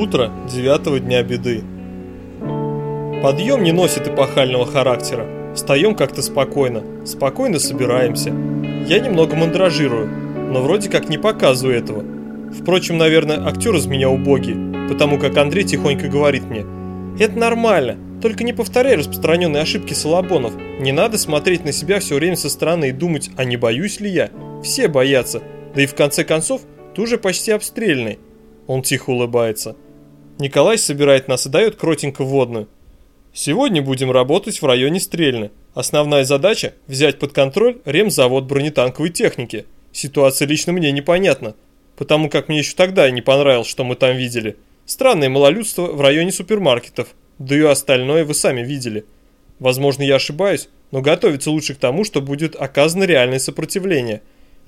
Утро девятого дня беды. Подъем не носит эпохального характера. Встаем как-то спокойно, спокойно собираемся. Я немного мандражирую, но вроде как не показываю этого. Впрочем, наверное, актер из меня убогий, потому как Андрей тихонько говорит мне «Это нормально, только не повторяй распространенные ошибки Салабонов. Не надо смотреть на себя все время со стороны и думать, а не боюсь ли я? Все боятся, да и в конце концов, ты уже почти обстрельный». Он тихо улыбается. Николай собирает нас и дает кротенько водную. Сегодня будем работать в районе Стрельны. Основная задача – взять под контроль ремзавод бронетанковой техники. Ситуация лично мне непонятна, потому как мне еще тогда не понравилось, что мы там видели. Странное малолюдство в районе супермаркетов, да и остальное вы сами видели. Возможно, я ошибаюсь, но готовиться лучше к тому, что будет оказано реальное сопротивление.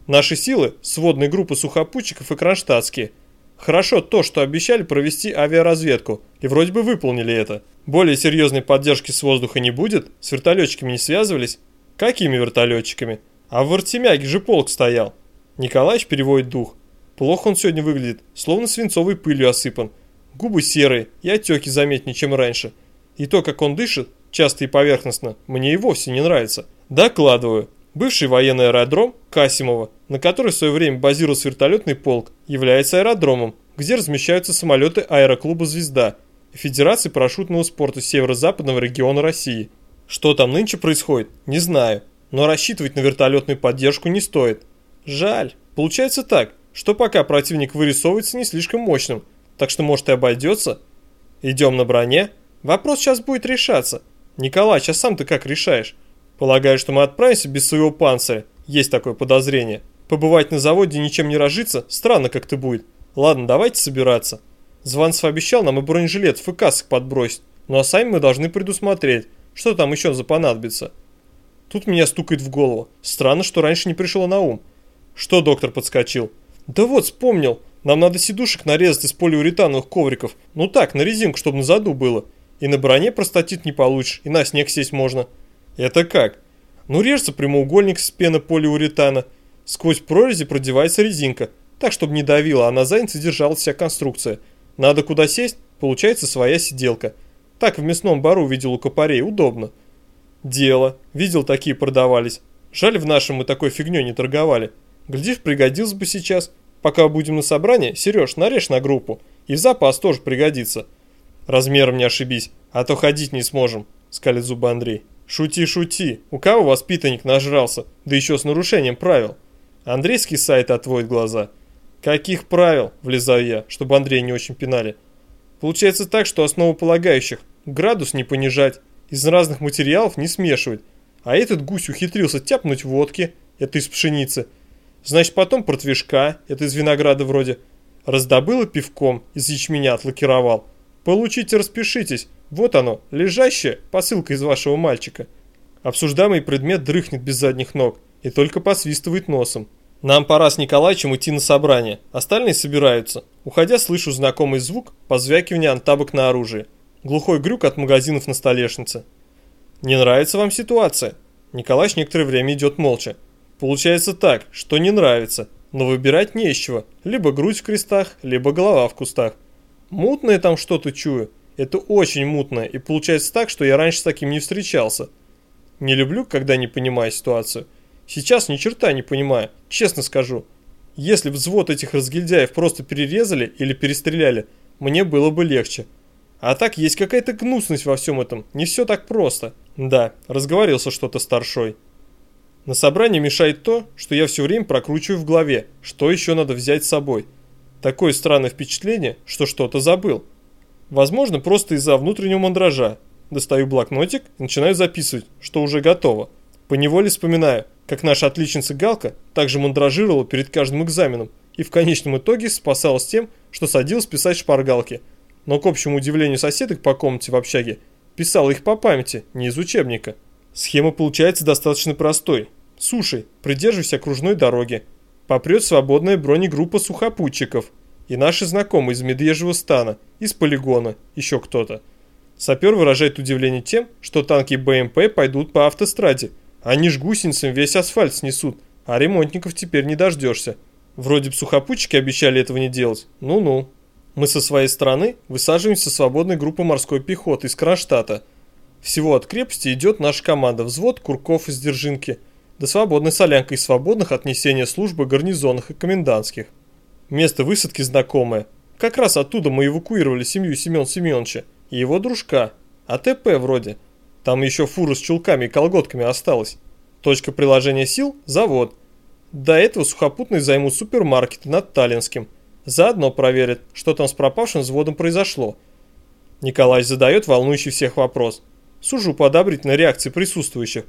Наши силы – сводные группы сухопутчиков и кронштадтские – Хорошо то, что обещали провести авиаразведку, и вроде бы выполнили это. Более серьезной поддержки с воздуха не будет, с вертолетчиками не связывались. Какими вертолетчиками? А в Артемяге же полк стоял. Николаевич переводит дух. Плохо он сегодня выглядит, словно свинцовой пылью осыпан. Губы серые и отеки заметнее, чем раньше. И то, как он дышит, часто и поверхностно, мне и вовсе не нравится. Докладываю. Бывший военный аэродром Касимова, на который в свое время базировался вертолетный полк, является аэродромом, где размещаются самолеты аэроклуба «Звезда» и Федерации парашютного спорта Северо-Западного региона России. Что там нынче происходит, не знаю, но рассчитывать на вертолетную поддержку не стоит. Жаль. Получается так, что пока противник вырисовывается не слишком мощным, так что может и обойдется. Идем на броне. Вопрос сейчас будет решаться. Николай, сейчас сам ты как решаешь? Полагаю, что мы отправимся без своего панциря. Есть такое подозрение. Побывать на заводе и ничем не разжиться, странно как-то будет. Ладно, давайте собираться. Званцев обещал нам и бронежилет и касок подбросить. Ну а сами мы должны предусмотреть, что там еще за понадобится. Тут меня стукает в голову. Странно, что раньше не пришло на ум. Что доктор подскочил? Да вот, вспомнил. Нам надо сидушек нарезать из полиуретановых ковриков. Ну так, на резинку, чтобы на заду было. И на броне простатит не получишь, и на снег сесть можно. Это как? Ну режется прямоугольник с пены полиуретана. Сквозь прорези продевается резинка, так чтобы не давила, а на заднице держалась вся конструкция. Надо куда сесть, получается своя сиделка. Так в мясном бару видел у копарей, удобно. Дело. Видел, такие продавались. Жаль, в нашем мы такой фигней не торговали. Глядишь, пригодился бы сейчас. Пока будем на собрании, Сереж, нарежь на группу. И в запас тоже пригодится. Размером не ошибись, а то ходить не сможем, скалит зубы Андрей. Шути, шути. У кого воспитанник нажрался? Да еще с нарушением правил. Андрейский сайт отводит глаза. Каких правил? Влезаю я, чтобы Андрей не очень пинали. Получается так, что основополагающих градус не понижать, из разных материалов не смешивать. А этот гусь ухитрился тяпнуть водки, это из пшеницы. Значит, потом протвишка, это из винограда вроде. Раздобыл и пивком, из ячменя отлакировал. Получите, распишитесь, вот оно, лежащее, посылка из вашего мальчика. Обсуждаемый предмет дрыхнет без задних ног и только посвистывает носом. Нам пора с Николаевичем идти на собрание. Остальные собираются. Уходя, слышу знакомый звук позвякивания антабок на оружие. Глухой грюк от магазинов на столешнице. Не нравится вам ситуация? Николаевич некоторое время идет молча. Получается так, что не нравится, но выбирать не из чего. Либо грудь в крестах, либо голова в кустах. Мутное там что-то чую. Это очень мутно, и получается так, что я раньше с таким не встречался. Не люблю, когда не понимаю ситуацию. Сейчас ни черта не понимаю, честно скажу. Если взвод этих разгильдяев просто перерезали или перестреляли, мне было бы легче. А так есть какая-то гнусность во всем этом, не все так просто. Да, разговорился что-то старшой. На собрании мешает то, что я все время прокручиваю в голове, что еще надо взять с собой. Такое странное впечатление, что что-то забыл. Возможно, просто из-за внутреннего мандража. Достаю блокнотик и начинаю записывать, что уже готово. Поневоле вспоминаю, как наша отличница Галка также мандражировала перед каждым экзаменом и в конечном итоге спасалась тем, что садилась писать шпаргалки. Но к общему удивлению соседок по комнате в общаге, писала их по памяти, не из учебника. Схема получается достаточно простой. Слушай, придерживайся окружной дороги. Попрет свободная бронегруппа сухопутчиков – и наши знакомые из Медвежьего стана, из полигона, еще кто-то. Сапер выражает удивление тем, что танки БМП пойдут по автостраде. Они ж гусеницам весь асфальт снесут, а ремонтников теперь не дождешься. Вроде бы сухопутчики обещали этого не делать. Ну-ну. Мы со своей стороны высаживаемся свободной группы морской пехоты из Кронштадта. Всего от крепости идет наша команда, взвод курков из Держинки, да свободной солянкой из свободных от несения службы гарнизонных и комендантских. Место высадки знакомое. Как раз оттуда мы эвакуировали семью Семен Семеновича и его дружка. АТП вроде. Там еще фура с чулками и колготками осталась. Точка приложения сил – завод. До этого сухопутные займут супермаркеты над Таллинским – Заодно проверит, что там с пропавшим взводом произошло. Николай задает волнующий всех вопрос. Сужу по одобрительной реакции присутствующих.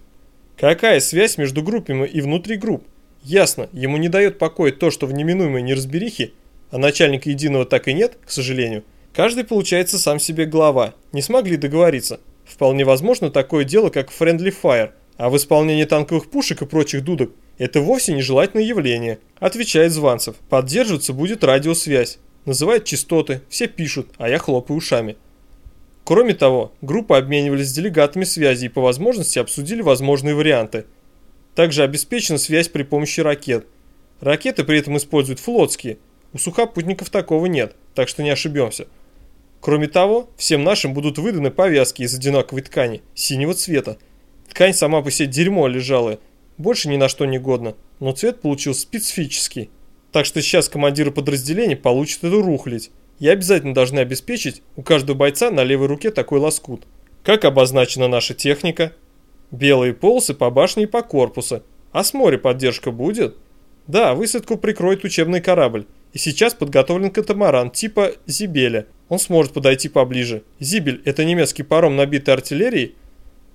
Какая связь между группами и внутри групп? Ясно, ему не дает покоя то, что в неминуемой неразберихе, а начальника единого так и нет, к сожалению, каждый получается сам себе глава, не смогли договориться. Вполне возможно такое дело, как Friendly Fire, а в исполнении танковых пушек и прочих дудок это вовсе нежелательное явление, отвечает Званцев. Поддерживаться будет радиосвязь. Называют частоты, все пишут, а я хлопаю ушами. Кроме того, группы обменивались с делегатами связи и по возможности обсудили возможные варианты. Также обеспечена связь при помощи ракет. Ракеты при этом используют флотские. У сухопутников такого нет, так что не ошибемся. Кроме того, всем нашим будут выданы повязки из одинаковой ткани, синего цвета. Ткань сама по себе дерьмо лежалая, больше ни на что не годно, но цвет получился специфический. Так что сейчас командиры подразделений получат эту рухлить. И обязательно должны обеспечить у каждого бойца на левой руке такой лоскут. Как обозначена наша техника? Белые полосы по башне и по корпусу. А с моря поддержка будет? Да, высадку прикроет учебный корабль. И сейчас подготовлен катамаран типа Зибеля. Он сможет подойти поближе. Зибель – это немецкий паром, набитый артиллерией?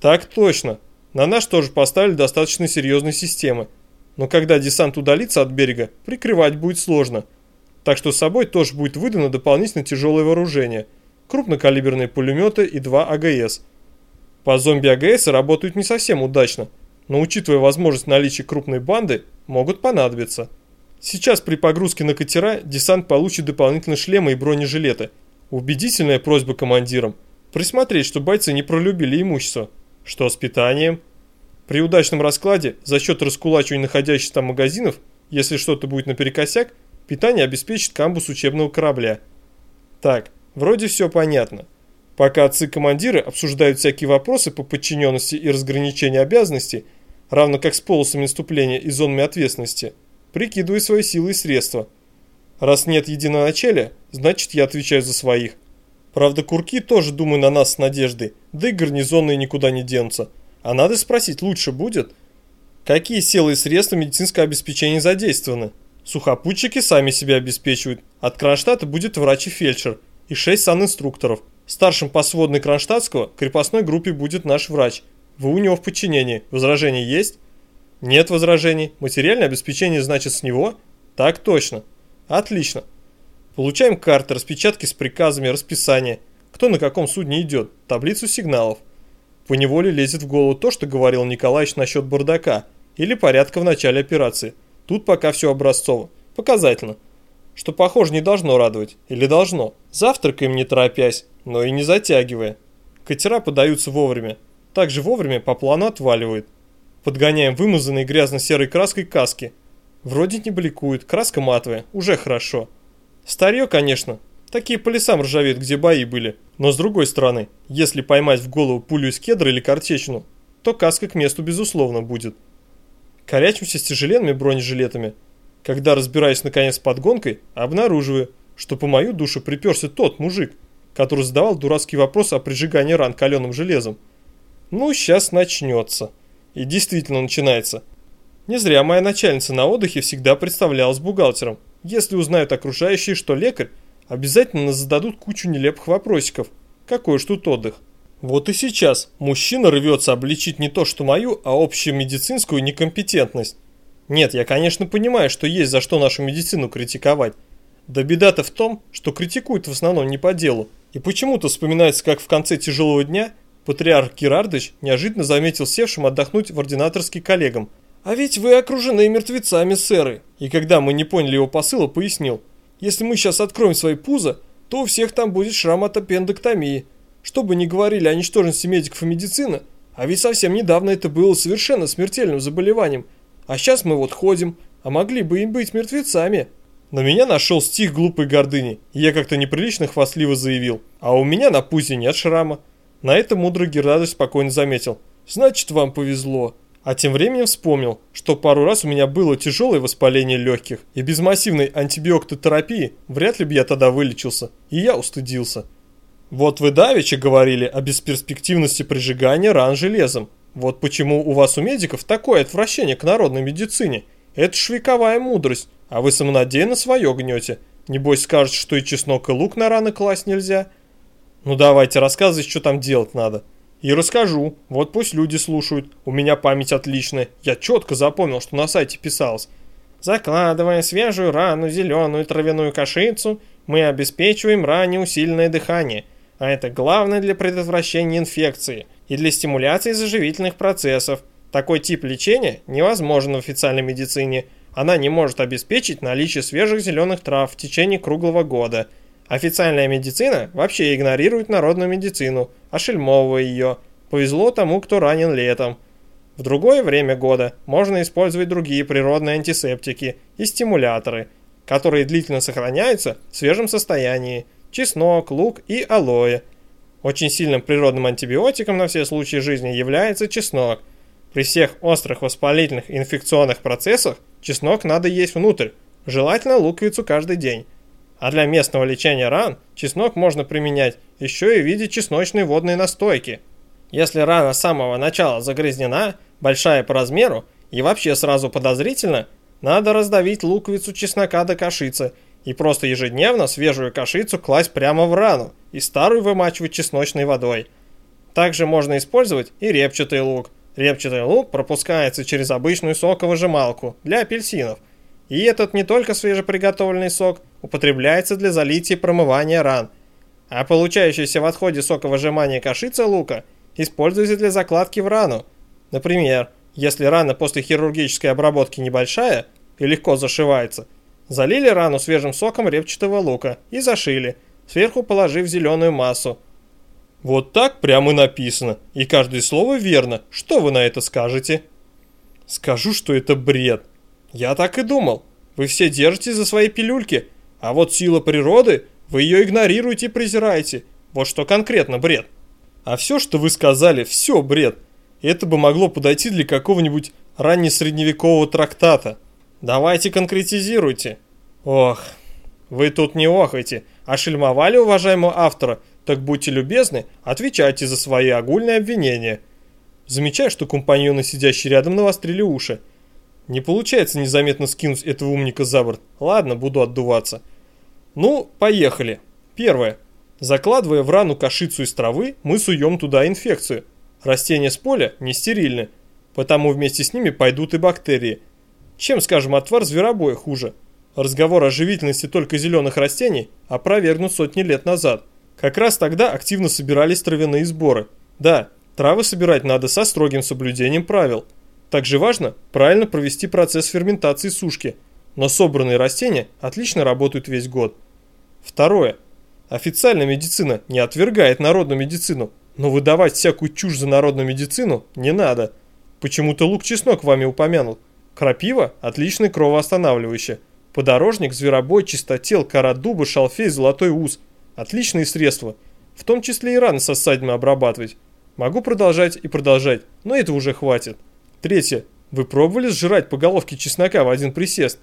Так точно. На наш тоже поставили достаточно серьезные системы. Но когда десант удалится от берега, прикрывать будет сложно. Так что с собой тоже будет выдано дополнительно тяжелое вооружение. Крупнокалиберные пулеметы и два АГС. По зомби АГС работают не совсем удачно, но учитывая возможность наличия крупной банды, могут понадобиться. Сейчас при погрузке на катера десант получит дополнительные шлемы и бронежилеты. Убедительная просьба командирам – присмотреть, чтобы бойцы не пролюбили имущество. Что с питанием? При удачном раскладе, за счет раскулачивания находящихся там магазинов, если что-то будет наперекосяк, питание обеспечит камбус учебного корабля. Так, вроде все понятно. Пока отцы-командиры обсуждают всякие вопросы по подчиненности и разграничению обязанностей, равно как с полосами наступления и зонами ответственности, прикидываю свои силы и средства. Раз нет единоначалия, значит я отвечаю за своих. Правда, курки тоже, думаю, на нас с надеждой, да и гарнизонные никуда не денутся. А надо спросить, лучше будет? Какие силы и средства медицинского обеспечения задействованы? Сухопутчики сами себя обеспечивают. От Кронштадта будет врач и фельдшер и шесть санинструкторов. Старшим по сводной Кронштадтского крепостной группе будет наш врач. Вы у него в подчинении. Возражения есть? Нет возражений. Материальное обеспечение значит с него? Так точно. Отлично. Получаем карты, распечатки с приказами, расписание. Кто на каком судне идет, таблицу сигналов. По неволе лезет в голову то, что говорил Николаевич насчет бардака или порядка в начале операции. Тут пока все образцово. Показательно. Что, похоже, не должно радовать. Или должно. Завтракаем не торопясь, но и не затягивая. Катера подаются вовремя. Также вовремя по плану отваливают. Подгоняем вымазанной грязно-серой краской каски. Вроде не бликует, краска матовая, уже хорошо. Старье, конечно. Такие по лесам ржавеют, где бои были. Но с другой стороны, если поймать в голову пулю из кедра или картечину, то каска к месту безусловно будет. Корячимся с тяжеленными бронежилетами. Когда разбираюсь наконец с подгонкой, обнаруживаю, что по мою душу приперся тот мужик, который задавал дурацкий вопрос о прижигании ран каленым железом. Ну, сейчас начнется. И действительно начинается. Не зря моя начальница на отдыхе всегда представлялась бухгалтером. Если узнают окружающие, что лекарь, обязательно зададут кучу нелепых вопросиков. Какой уж тут отдых. Вот и сейчас мужчина рвется обличить не то что мою, а общую медицинскую некомпетентность. Нет, я конечно понимаю, что есть за что нашу медицину критиковать. Да беда-то в том, что критикуют в основном не по делу. И почему-то вспоминается, как в конце тяжелого дня патриарх Герардович неожиданно заметил севшим отдохнуть в ординаторский коллегам – «А ведь вы окружены мертвецами, сэры!» И когда мы не поняли его посыла, пояснил. «Если мы сейчас откроем свои пузо, то у всех там будет шрам от аппендэктомии. Что бы ни говорили о ничтожности медиков и медицины, а ведь совсем недавно это было совершенно смертельным заболеванием. А сейчас мы вот ходим, а могли бы им быть мертвецами». На меня нашел стих глупой гордыни, и я как-то неприлично хвастливо заявил. А у меня на пузе нет шрама. На это мудрый Гердадович спокойно заметил. Значит, вам повезло. А тем временем вспомнил, что пару раз у меня было тяжелое воспаление легких, и без массивной антибиототерапии вряд ли бы я тогда вылечился, и я устыдился. Вот вы давеча говорили о бесперспективности прижигания ран железом. Вот почему у вас у медиков такое отвращение к народной медицине. Это ж вековая мудрость, а вы самонадеянно свое гнете. Небось скажете, что и чеснок и лук на раны класть нельзя. Ну давайте, рассказывайте, что там делать надо. И расскажу. Вот пусть люди слушают. У меня память отличная. Я четко запомнил, что на сайте писалось. Закладывая свежую рану зеленую травяную кашицу, мы обеспечиваем ране усиленное дыхание. А это главное для предотвращения инфекции и для стимуляции заживительных процессов. Такой тип лечения невозможен в официальной медицине. Она не может обеспечить наличие свежих зеленых трав в течение круглого года – Официальная медицина вообще игнорирует народную медицину, ошельмовывая ее. Повезло тому, кто ранен летом. В другое время года можно использовать другие природные антисептики и стимуляторы, которые длительно сохраняются в свежем состоянии. Чеснок, лук и алоэ. Очень сильным природным антибиотиком на все случаи жизни является чеснок. При всех острых воспалительных и инфекционных процессах чеснок надо есть внутрь, желательно луковицу каждый день. А для местного лечения ран чеснок можно применять еще и в виде чесночной водной настойки. Если рана с самого начала загрязнена, большая по размеру и вообще сразу подозрительно, надо раздавить луковицу чеснока до кашицы и просто ежедневно свежую кашицу класть прямо в рану и старую вымачивать чесночной водой. Также можно использовать и репчатый лук. Репчатый лук пропускается через обычную соковыжималку для апельсинов. И этот не только свежеприготовленный сок, употребляется для залития и промывания ран, а получающаяся в отходе соковыжимания кашица лука используется для закладки в рану. Например, если рана после хирургической обработки небольшая и легко зашивается, залили рану свежим соком репчатого лука и зашили, сверху положив зеленую массу. Вот так прямо написано, и каждое слово верно. Что вы на это скажете? Скажу, что это бред. Я так и думал. Вы все держите за свои пилюльки, а вот сила природы, вы ее игнорируете и презираете. Вот что конкретно бред. А все, что вы сказали, все бред. Это бы могло подойти для какого-нибудь раннесредневекового трактата. Давайте конкретизируйте. Ох, вы тут не охайте. А шельмовали уважаемого автора, так будьте любезны, отвечайте за свои огульные обвинения. Замечаю, что компаньоны, сидящие рядом, навострили уши. Не получается незаметно скинуть этого умника за борт. Ладно, буду отдуваться. Ну, поехали. Первое. Закладывая в рану кашицу из травы, мы суем туда инфекцию. Растения с поля не стерильны, потому вместе с ними пойдут и бактерии. Чем, скажем, отвар зверобоя хуже? Разговор о живительности только зеленых растений опровергнут сотни лет назад. Как раз тогда активно собирались травяные сборы. Да, травы собирать надо со строгим соблюдением правил – также важно правильно провести процесс ферментации сушки, но собранные растения отлично работают весь год. Второе. Официальная медицина не отвергает народную медицину, но выдавать всякую чушь за народную медицину не надо. Почему-то лук-чеснок вами упомянут. Крапива – отличный кровоостанавливающий. Подорожник, зверобой, чистотел, кора дуба, шалфей, золотой ус – отличные средства. В том числе и раны со ссадинами обрабатывать. Могу продолжать и продолжать, но этого уже хватит. Третье. Вы пробовали сжирать по головке чеснока в один присест?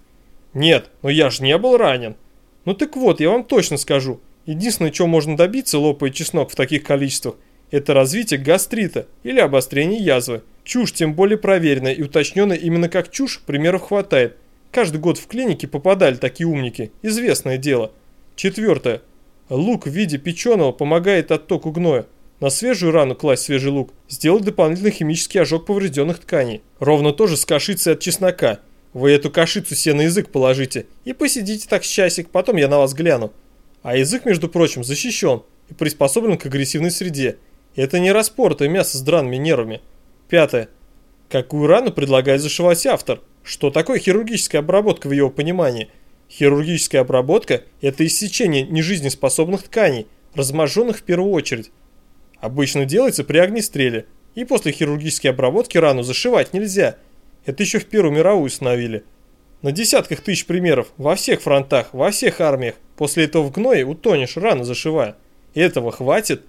Нет, но я же не был ранен. Ну так вот, я вам точно скажу. Единственное, чего можно добиться, лопая чеснок в таких количествах, это развитие гастрита или обострение язвы. Чушь тем более проверенная и уточненная именно как чушь, примеров хватает. Каждый год в клинике попадали такие умники, известное дело. Четвертое. Лук в виде печеного помогает оттоку гноя. На свежую рану класть свежий лук, сделать дополнительный химический ожог поврежденных тканей. Ровно то же с кашицей от чеснока. Вы эту кашицу себе на язык положите и посидите так с часик, потом я на вас гляну. А язык, между прочим, защищен и приспособлен к агрессивной среде. Это не распоротое мясо с драными нервами. Пятое. Какую рану предлагает зашивать автор? Что такое хирургическая обработка в его понимании? Хирургическая обработка – это иссечение нежизнеспособных тканей, разможженных в первую очередь. Обычно делается при огнестреле, и после хирургической обработки рану зашивать нельзя. Это еще в Первую мировую установили. На десятках тысяч примеров, во всех фронтах, во всех армиях. После этого в гное утонешь, рано зашивая. Этого хватит?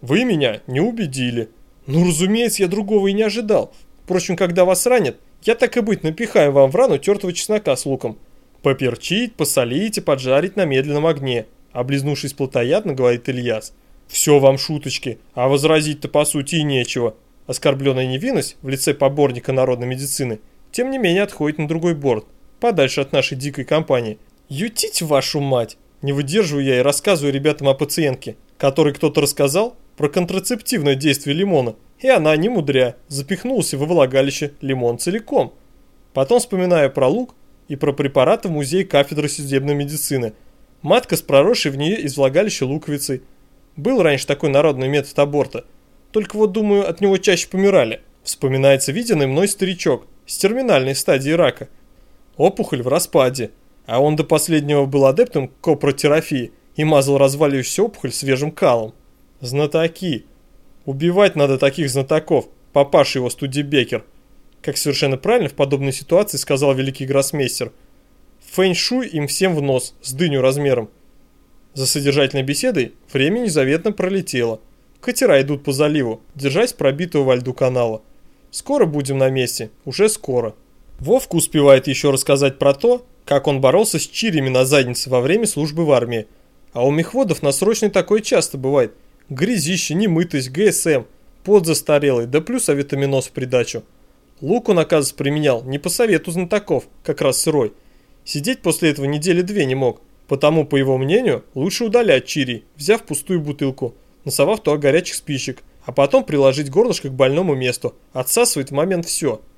Вы меня не убедили. Ну, разумеется, я другого и не ожидал. Впрочем, когда вас ранят, я так и быть напихаю вам в рану тертого чеснока с луком. Поперчить, посолить и поджарить на медленном огне. Облизнувшись плотоядно, говорит Ильяс. Все вам шуточки, а возразить-то по сути и нечего. Оскорбленная невинность в лице поборника народной медицины, тем не менее отходит на другой борт, подальше от нашей дикой компании. Ютить вашу мать! Не выдерживаю я и рассказываю ребятам о пациентке, которой кто-то рассказал про контрацептивное действие лимона, и она, не мудря, запихнулась во влагалище лимон целиком. Потом вспоминаю про лук и про препараты в музее кафедры судебной медицины. Матка с проросшей в нее из влагалища луковицей. Был раньше такой народный метод аборта. Только вот, думаю, от него чаще помирали. Вспоминается виденный мной старичок с терминальной стадии рака. Опухоль в распаде. А он до последнего был адептом копротерапии и мазал разваливающуюся опухоль свежим калом. Знатоки. Убивать надо таких знатоков, папаша его Студебекер. Как совершенно правильно в подобной ситуации сказал великий гроссмейстер. Фэнь-шуй им всем в нос, с дыню размером. За содержательной беседой время незаветно пролетело. Катера идут по заливу, держась пробитого во льду канала. Скоро будем на месте, уже скоро. Вовка успевает еще рассказать про то, как он боролся с чирями на заднице во время службы в армии. А у мехводов на срочной такое часто бывает. Грязище, немытость, ГСМ, пот застарелый, да плюс авитаминоз в придачу. Лук он, оказывается, применял не по совету знатоков, как раз сырой. Сидеть после этого недели две не мог, потому, по его мнению, лучше удалять чири, взяв пустую бутылку, носовав туда горячих спичек, а потом приложить горлышко к больному месту, отсасывает в момент все –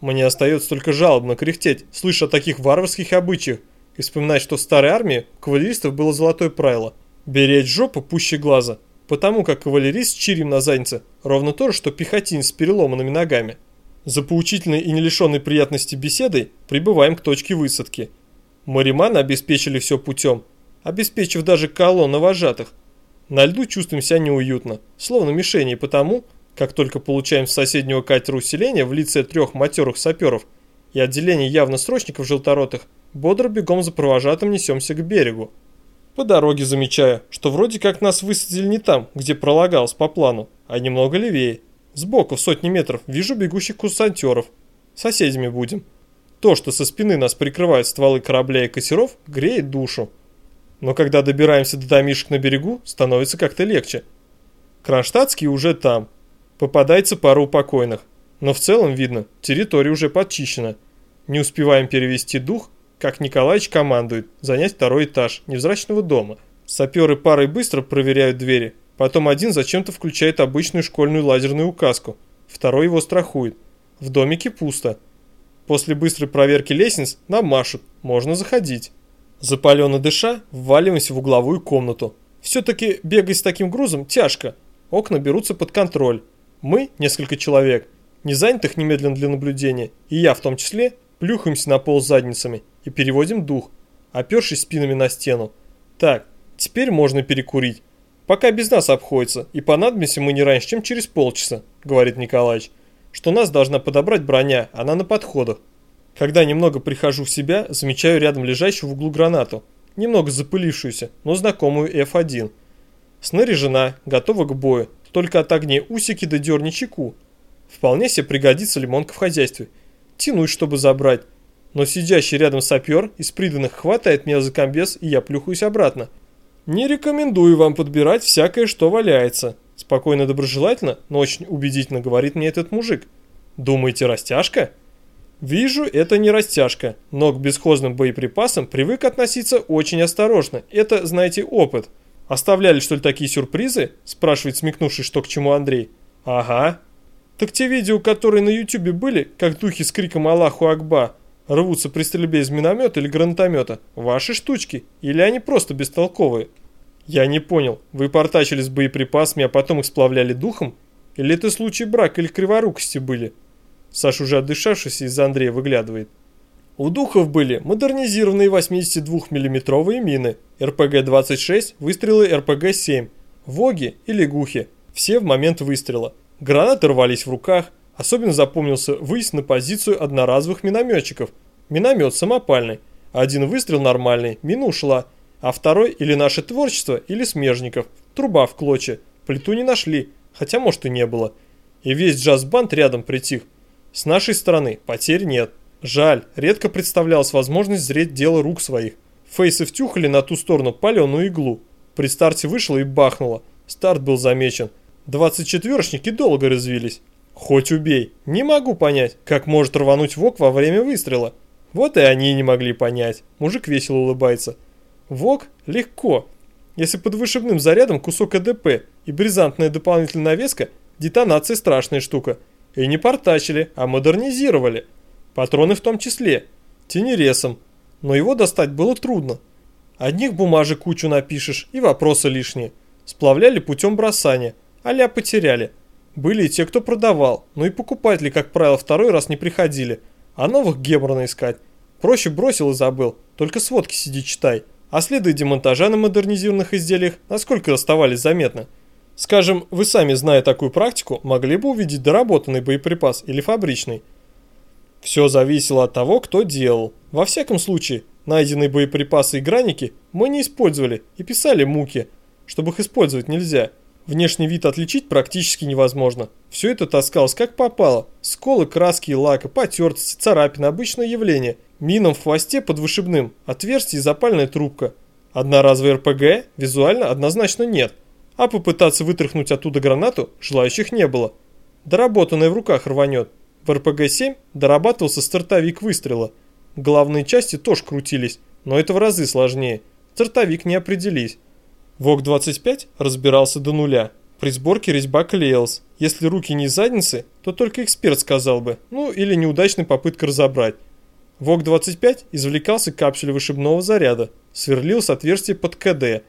мне остается только жалобно кряхтеть, слыша о таких варварских обычаях, и вспоминать, что в старой армии у кавалеристов было золотое правило – беречь жопу пуще глаза, потому как кавалерист с чирем на заднице ровно то же, что пехотинец с переломанными ногами. За поучительной и не лишенной приятности беседой прибываем к точке высадки. Мариманы обеспечили все путем, обеспечив даже колонну вожатых. На льду чувствуем себя неуютно, словно мишени, потому как только получаем с соседнего катера усиление в лице трех матерых саперов и отделение явно срочников желторотых, бодро бегом за провожатым несемся к берегу. По дороге замечаю, что вроде как нас высадили не там, где пролагалось по плану, а немного левее. Сбоку в сотни метров вижу бегущих курсантеров. Соседями будем. То, что со спины нас прикрывают стволы корабля и катеров, греет душу. Но когда добираемся до домишек на берегу, становится как-то легче. Кронштадтский уже там, Попадается пара упокойных. Но в целом видно, территория уже подчищена. Не успеваем перевести дух, как Николаевич командует занять второй этаж невзрачного дома. Саперы парой быстро проверяют двери. Потом один зачем-то включает обычную школьную лазерную указку. Второй его страхует. В домике пусто. После быстрой проверки лестниц нам машут. Можно заходить. Запаленно дыша, вваливаемся в угловую комнату. Все-таки бегать с таким грузом тяжко. Окна берутся под контроль. Мы, несколько человек, не занятых немедленно для наблюдения, и я в том числе, плюхаемся на пол задницами и переводим дух, опершись спинами на стену. Так, теперь можно перекурить. Пока без нас обходится, и понадобимся мы не раньше, чем через полчаса, говорит Николаевич, что нас должна подобрать броня, она на подходах. Когда немного прихожу в себя, замечаю рядом лежащую в углу гранату, немного запылившуюся, но знакомую F1. Снаряжена, готова к бою, только от огней усики да дерни чеку. Вполне себе пригодится лимонка в хозяйстве. Тянуть, чтобы забрать. Но сидящий рядом сапер из приданных хватает меня за комбез, и я плюхаюсь обратно. Не рекомендую вам подбирать всякое, что валяется. Спокойно доброжелательно, но очень убедительно говорит мне этот мужик. Думаете, растяжка? Вижу, это не растяжка, но к бесхозным боеприпасам привык относиться очень осторожно. Это, знаете, опыт. «Оставляли, что ли, такие сюрпризы?» – спрашивает смекнувший, что к чему Андрей. «Ага». «Так те видео, которые на ютюбе были, как духи с криком Аллаху Акба, рвутся при стрельбе из миномета или гранатомета, ваши штучки? Или они просто бестолковые?» «Я не понял, вы портачили с боеприпасами, а потом их сплавляли духом? Или это случай брака или криворукости были?» Саша уже отдышавшись из-за Андрея выглядывает. У духов были модернизированные 82 миллиметровые мины, РПГ-26, выстрелы РПГ-7, ВОГи и лягухи, все в момент выстрела. Гранаты рвались в руках, особенно запомнился выезд на позицию одноразовых минометчиков. Миномет самопальный. Один выстрел нормальный, мина ушла. А второй или наше творчество, или смежников. Труба в клочья. Плиту не нашли, хотя может и не было. И весь джаз-банд рядом притих. С нашей стороны потерь нет. Жаль, редко представлялась возможность зреть дело рук своих. Фейсы втюхали на ту сторону паленую иглу. При старте вышло и бахнуло. Старт был замечен. Двадцать четверочники долго развились. Хоть убей. Не могу понять, как может рвануть ВОК во время выстрела. Вот и они не могли понять. Мужик весело улыбается. ВОК легко. Если под вышибным зарядом кусок АДП и бризантная дополнительная навеска, детонация страшная штука. И не портачили, а модернизировали. Патроны в том числе. Тенересом. Но его достать было трудно. Одних бумажек кучу напишешь и вопросы лишние. Сплавляли путем бросания, а потеряли. Были и те, кто продавал, но и покупатели, как правило, второй раз не приходили. А новых геморно искать. Проще бросил и забыл, только сводки сиди читай. А следы демонтажа на модернизированных изделиях насколько оставались заметны. Скажем, вы сами, зная такую практику, могли бы увидеть доработанный боеприпас или фабричный. Все зависело от того, кто делал. Во всяком случае, найденные боеприпасы и граники мы не использовали и писали муки, чтобы их использовать нельзя. Внешний вид отличить практически невозможно. Все это таскалось как попало. Сколы, краски и лака, потертости, царапины – обычное явление. Мином в хвосте под вышибным, отверстие и запальная трубка. Одноразовый РПГ визуально однозначно нет. А попытаться вытряхнуть оттуда гранату желающих не было. Доработанная в руках рванет. В РПГ-7 дорабатывался стартовик выстрела. Главные части тоже крутились, но это в разы сложнее. Стартовик не определись. ВОК-25 разбирался до нуля. При сборке резьба клеилась. Если руки не задницы, то только эксперт сказал бы, ну или неудачная попытка разобрать. ВОК-25 извлекался капсуле вышибного заряда, сверлился отверстие под КД.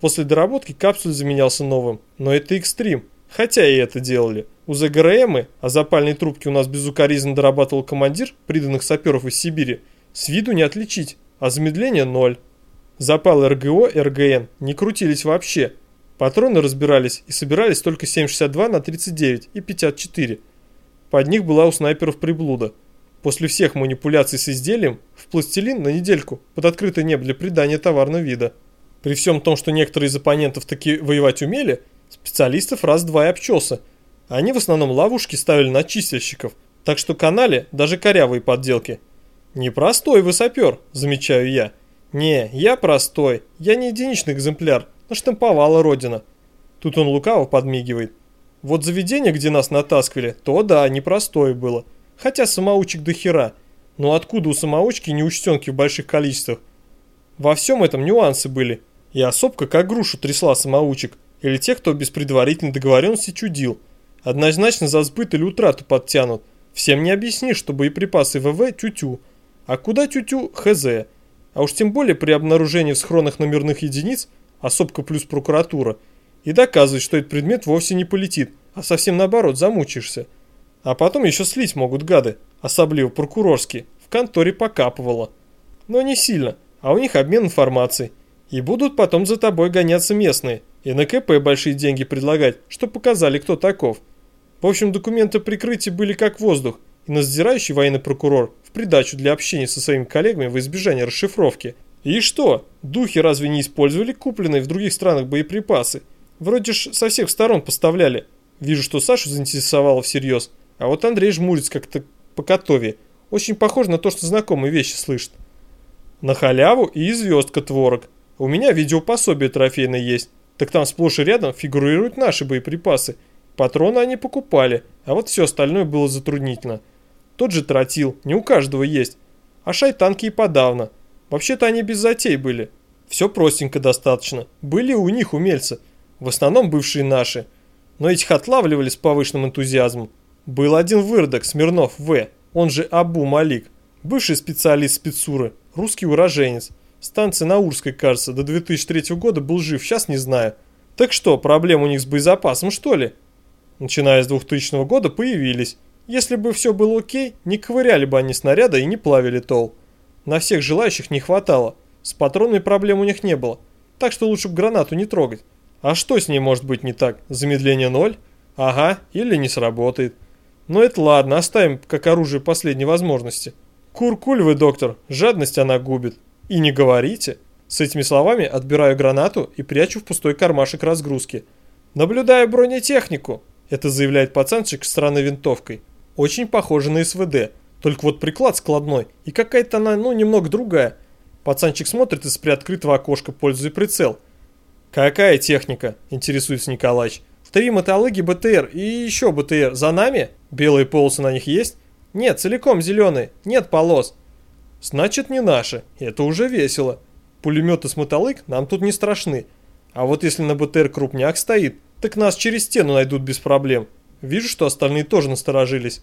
После доработки капсуль заменялся новым, но это экстрим, хотя и это делали. У ЗГРМы, а запальные трубки у нас безукоризненно дорабатывал командир приданных саперов из Сибири, с виду не отличить, а замедление ноль. Запалы РГО РГН не крутились вообще. Патроны разбирались и собирались только 7,62 на 39 и 54. Под них была у снайперов приблуда. После всех манипуляций с изделием, в пластилин на недельку под открытое небо для придания товарного вида. При всем том, что некоторые из оппонентов таки воевать умели, специалистов раз-два и обчелся. Они в основном ловушки ставили на чистильщиков, так что канали даже корявые подделки. Непростой вы сапер, замечаю я. «Не, я простой, я не единичный экземпляр, наштамповала родина». Тут он лукаво подмигивает. Вот заведение, где нас натаскивали, то да, непростое было. Хотя самоучек до хера. Но откуда у самоучки неучтенки в больших количествах? Во всем этом нюансы были. И особка как грушу трясла самоучек. Или тех, кто без предварительной договоренности чудил. Однозначно за сбыт или утрату подтянут. Всем не объяснишь, что боеприпасы ВВ тю-тю. А куда тю-тю, хз. А уж тем более при обнаружении в схронах номерных единиц, особка плюс прокуратура, и доказывать, что этот предмет вовсе не полетит, а совсем наоборот, замучишься. А потом еще слить могут гады, особливо прокурорские, в конторе покапывало. Но не сильно, а у них обмен информацией. И будут потом за тобой гоняться местные, и на КП большие деньги предлагать, что показали, кто таков. В общем, документы прикрытия были как воздух, и надзирающий военный прокурор в придачу для общения со своими коллегами в избежание расшифровки. И что, духи разве не использовали купленные в других странах боеприпасы? Вроде ж со всех сторон поставляли. Вижу, что Сашу заинтересовало всерьез, а вот Андрей жмурится как-то по котове. Очень похоже на то, что знакомые вещи слышит. На халяву и звездка творог. У меня видеопособие трофейное есть. Так там сплошь и рядом фигурируют наши боеприпасы. Патроны они покупали, а вот все остальное было затруднительно. Тот же тротил, не у каждого есть. А шайтанки и подавно. Вообще-то они без затей были. Все простенько достаточно. Были у них умельцы. В основном бывшие наши. Но этих отлавливали с повышенным энтузиазмом. Был один выродок, Смирнов В. Он же Абу Малик. Бывший специалист спецуры. Русский уроженец. Станция Наурской, кажется, до 2003 года был жив, сейчас не знаю. Так что, проблем у них с боезапасом, что ли? Начиная с 2000 года появились. Если бы все было окей, не ковыряли бы они снаряда и не плавили тол. На всех желающих не хватало. С патронами проблем у них не было. Так что лучше бы гранату не трогать. А что с ней может быть не так? Замедление ноль? Ага, или не сработает. Но это ладно, оставим как оружие последней возможности. Куркуль вы, доктор, жадность она губит. И не говорите. С этими словами отбираю гранату и прячу в пустой кармашек разгрузки. Наблюдаю бронетехнику. Это заявляет пацанчик с странной винтовкой. Очень похоже на СВД. Только вот приклад складной, и какая-то она, ну, немного другая. Пацанчик смотрит из приоткрытого окошка, пользуя прицел. «Какая техника?» – интересуется Николаевич. «Три мотологи БТР и еще БТР. За нами? Белые полосы на них есть?» «Нет, целиком зеленые. Нет полос». «Значит, не наши. Это уже весело. Пулеметы с мотолык нам тут не страшны. А вот если на БТР крупняк стоит, так нас через стену найдут без проблем. Вижу, что остальные тоже насторожились».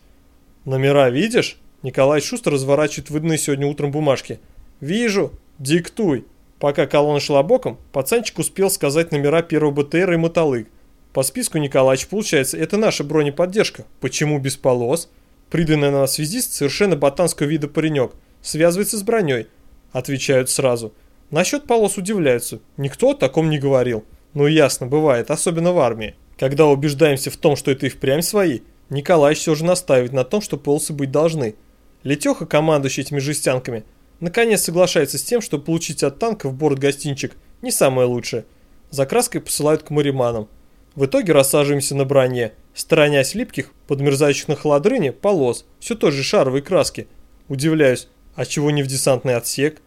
«Номера видишь?» Николай Шустер разворачивает выданные сегодня утром бумажки. «Вижу. Диктуй». Пока колонна шла боком, пацанчик успел сказать номера первого БТР и мотолык. По списку Николаевич, получается, это наша бронеподдержка. Почему без полос? Приданный на нас связист совершенно ботанского вида паренек. Связывается с броней. Отвечают сразу. Насчет полос удивляются. Никто о таком не говорил. Ну ясно, бывает, особенно в армии. Когда убеждаемся в том, что это и впрямь свои, Николаевич все же настаивает на том, что полосы быть должны. Летеха, командующий этими жестянками, наконец соглашается с тем, что получить от танка в борт гостинчик не самое лучшее. За краской посылают к мариманам. В итоге рассаживаемся на броне, сторонясь липких, подмерзающих на холодрыне, полос, все той же шаровой краски. Удивляюсь, а чего не в десантный отсек?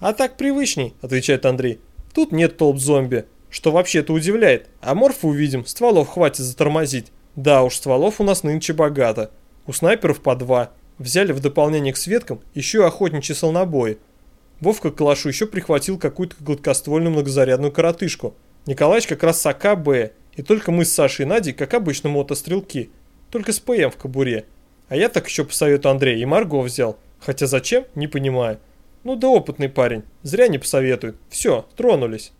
А так привычней, отвечает Андрей. Тут нет толп зомби, что вообще-то удивляет. А морфы увидим, стволов хватит затормозить. Да уж, стволов у нас нынче богато. У снайперов по два. Взяли в дополнение к светкам еще и охотничьи солнобои. Вовка к калашу еще прихватил какую-то гладкоствольную многозарядную коротышку. Николаевич как раз с АК-Б, и только мы с Сашей и Надей, как обычно, мотострелки. Только с ПМ в кобуре. А я так еще по совету Андрея и Марго взял. Хотя зачем, не понимаю. Ну да опытный парень, зря не посоветует. Все, тронулись.